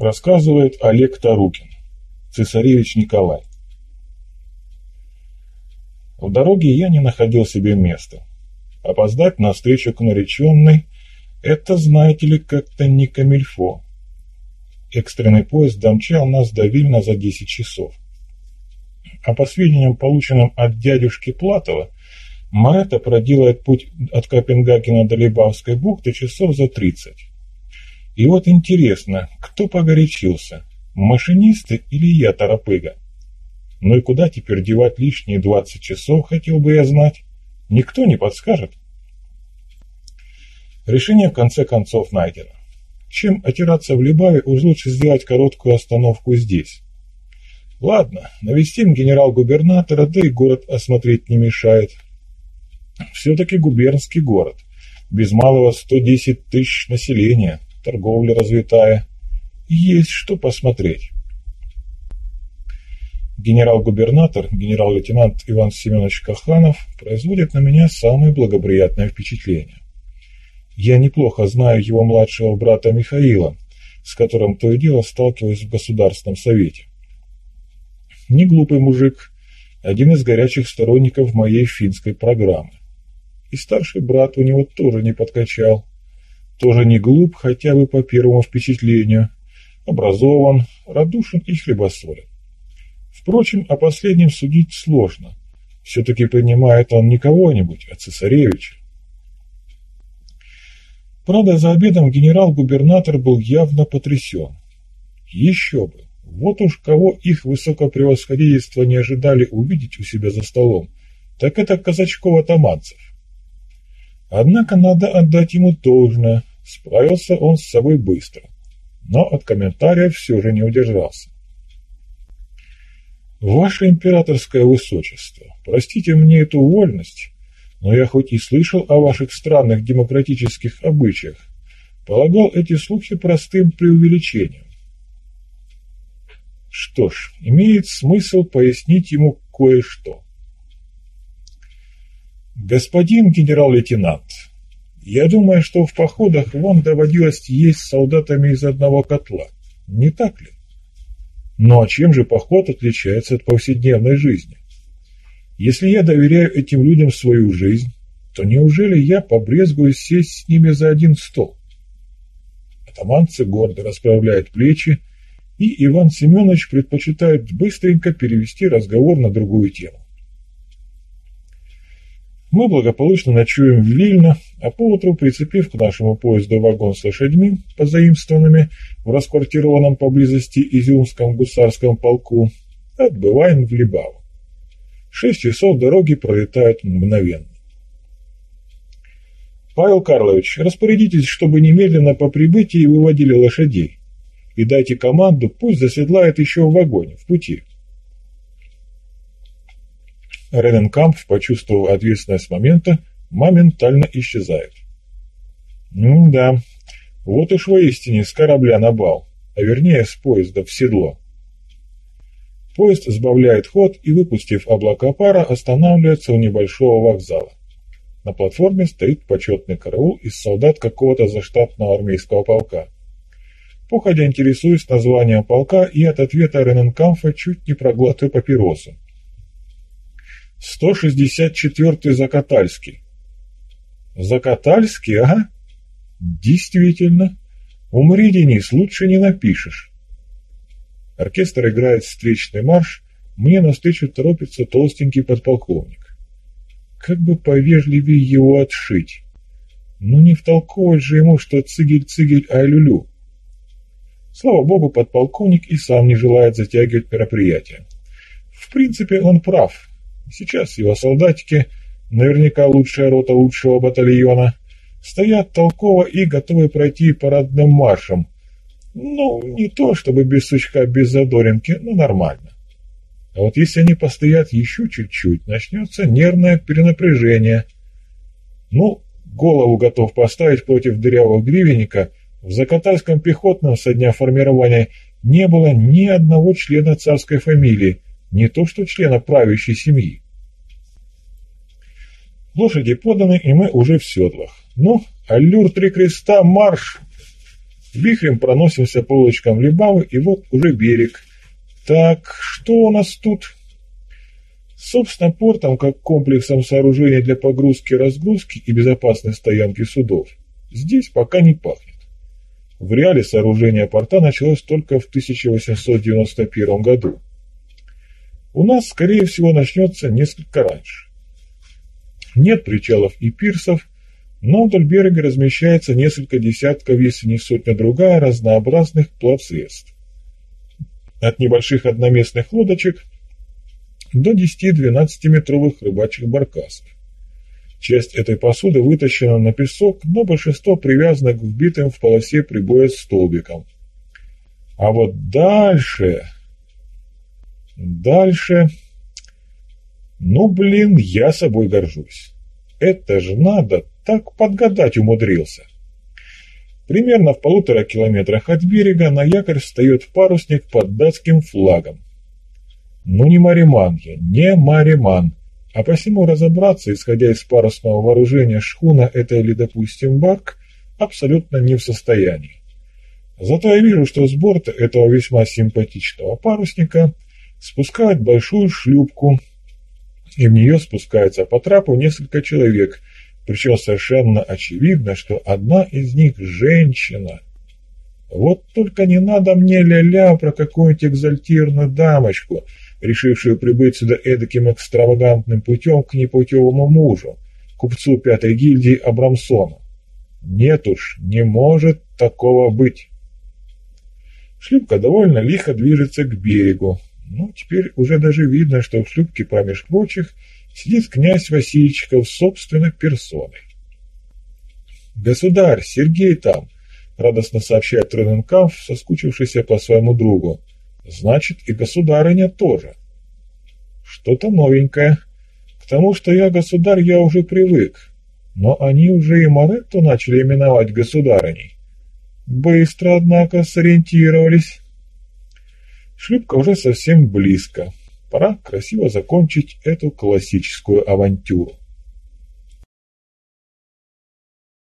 Рассказывает Олег Тарукин, цесаревич Николай. В дороге я не находил себе места. Опоздать на встречу к нареченной – это, знаете ли, как-то не камильфо. Экстренный поезд домчал нас до Вильна за 10 часов. А по сведениям, полученным от дядюшки Платова, Марета проделает путь от Копенгагена до Либавской бухты часов за 30. И вот интересно, кто погорячился, машинисты или я, торопыга? Ну и куда теперь девать лишние 20 часов, хотел бы я знать? Никто не подскажет. Решение в конце концов найдено. Чем отираться в Либаве, уж лучше сделать короткую остановку здесь. Ладно, навестим генерал-губернатора, да и город осмотреть не мешает. Все-таки губернский город. Без малого 110 тысяч населения, торговля развитая. Есть что посмотреть. Генерал-губернатор, генерал-лейтенант Иван Семенович Каханов производит на меня самое благоприятное впечатление. Я неплохо знаю его младшего брата Михаила, с которым то и дело сталкиваюсь в Государственном Совете. Не глупый мужик, один из горячих сторонников моей финской программы. И старший брат у него тоже не подкачал. Тоже не глуп, хотя бы по первому впечатлению. Образован, радушен и хлебосолен. Впрочем, о последнем судить сложно. Все-таки принимает он не кого-нибудь, а цесаревича. Правда, за обедом генерал-губернатор был явно потрясен. Еще бы! Вот уж кого их высокопревосходительство не ожидали увидеть у себя за столом, так это Казачкова-Таманцев. Однако надо отдать ему должное, справился он с собой быстро, но от комментариев все же не удержался. «Ваше императорское высочество, простите мне эту вольность, но я хоть и слышал о ваших странных демократических обычаях, полагал эти слухи простым преувеличением. Что ж, имеет смысл пояснить ему кое-что. Господин генерал-лейтенант, я думаю, что в походах вам доводилось есть с солдатами из одного котла, не так ли? Ну а чем же поход отличается от повседневной жизни? Если я доверяю этим людям свою жизнь, то неужели я побрезгую сесть с ними за один стол? Атаманцы гордо расправляют плечи, и Иван Семенович предпочитает быстренько перевести разговор на другую тему. Мы благополучно ночуем в Вильно, а поутру, прицепив к нашему поезду вагон с лошадьми, позаимствованными в расквартированном поблизости Изюмском гусарском полку, отбываем в Либаву. Шесть часов дороги пролетают мгновенно. Павел Карлович, распорядитесь, чтобы немедленно по прибытии выводили лошадей и дайте команду, пусть заседлает еще в вагоне, в пути. Рененкамп, почувствовав ответственность момента, моментально исчезает. Ну да, вот уж воистине с корабля на бал, а вернее с поезда в седло. Поезд сбавляет ход и, выпустив облака пара, останавливается у небольшого вокзала. На платформе стоит почетный караул из солдат какого-то заштатного армейского полка. Походя интересуюсь названием полка и от ответа Рененкамфа чуть не проглатываю папиросу. 164-й Закатальский. Закатальский, ага? Действительно. Умри, Денис, лучше не напишешь. Оркестр играет встречный марш, мне навстречу торопится толстенький подполковник. Как бы повежливее его отшить. Ну не втолковать же ему, что цигель-цигель ай-люлю. Слава богу, подполковник и сам не желает затягивать мероприятие. В принципе, он прав. Сейчас его солдатики, наверняка лучшая рота лучшего батальона, стоят толково и готовы пройти парадным маршем. Ну, не то чтобы без сучка, без задоринки, но нормально. А вот если они постоят еще чуть-чуть, начнется нервное перенапряжение. Ну, голову готов поставить против дырявого гривенника. В Закатальском пехотном со дня формирования не было ни одного члена царской фамилии, не то что члена правящей семьи. Лошади поданы, и мы уже в седлах. Ну, аллюр три креста, марш! Вихрем проносимся по улочкам Либавы, и вот уже берег. Так, что у нас тут? Собственно, портом, как комплексом сооружений для погрузки, разгрузки и безопасной стоянки судов, здесь пока не пахнет. В реале сооружение порта началось только в 1891 году. У нас, скорее всего, начнется несколько раньше. Нет причалов и пирсов, но вдоль берега размещается несколько десятков, если не сотня другая, разнообразных плавсредств. От небольших одноместных лодочек до 10-12 метровых рыбачьих баркасов. Часть этой посуды вытащена на песок, но большинство привязано к вбитым в полосе прибоя столбикам. А вот дальше... Дальше... Ну, блин, я собой горжусь. Это же надо, так подгадать умудрился. Примерно в полутора километрах от берега на якорь встает парусник под датским флагом. Ну не мариман я, не мариман. А посему разобраться, исходя из парусного вооружения шхуна это или, допустим, барк, абсолютно не в состоянии. Зато я вижу, что с борта этого весьма симпатичного парусника спускают большую шлюпку, и в нее спускается по трапу несколько человек, причем совершенно очевидно, что одна из них женщина. Вот только не надо мне ля-ля про какую-нибудь экзальтированную дамочку, решившую прибыть сюда эдаким экстравагантным путем к непутевому мужу, купцу пятой гильдии Абрамсону. Нет уж, не может такого быть. Шлюпка довольно лихо движется к берегу. Ну, теперь уже даже видно, что в шлюпке промеж прочих сидит князь Васильчиков собственной персоной. «Государь, Сергей там!» — радостно сообщает Трененкамф, соскучившийся по своему другу. Значит, и государыня тоже. Что-то новенькое. К тому, что я государь, я уже привык. Но они уже и Моретту начали именовать государыней. Быстро, однако, сориентировались. Шлюпка уже совсем близко. Пора красиво закончить эту классическую авантюру.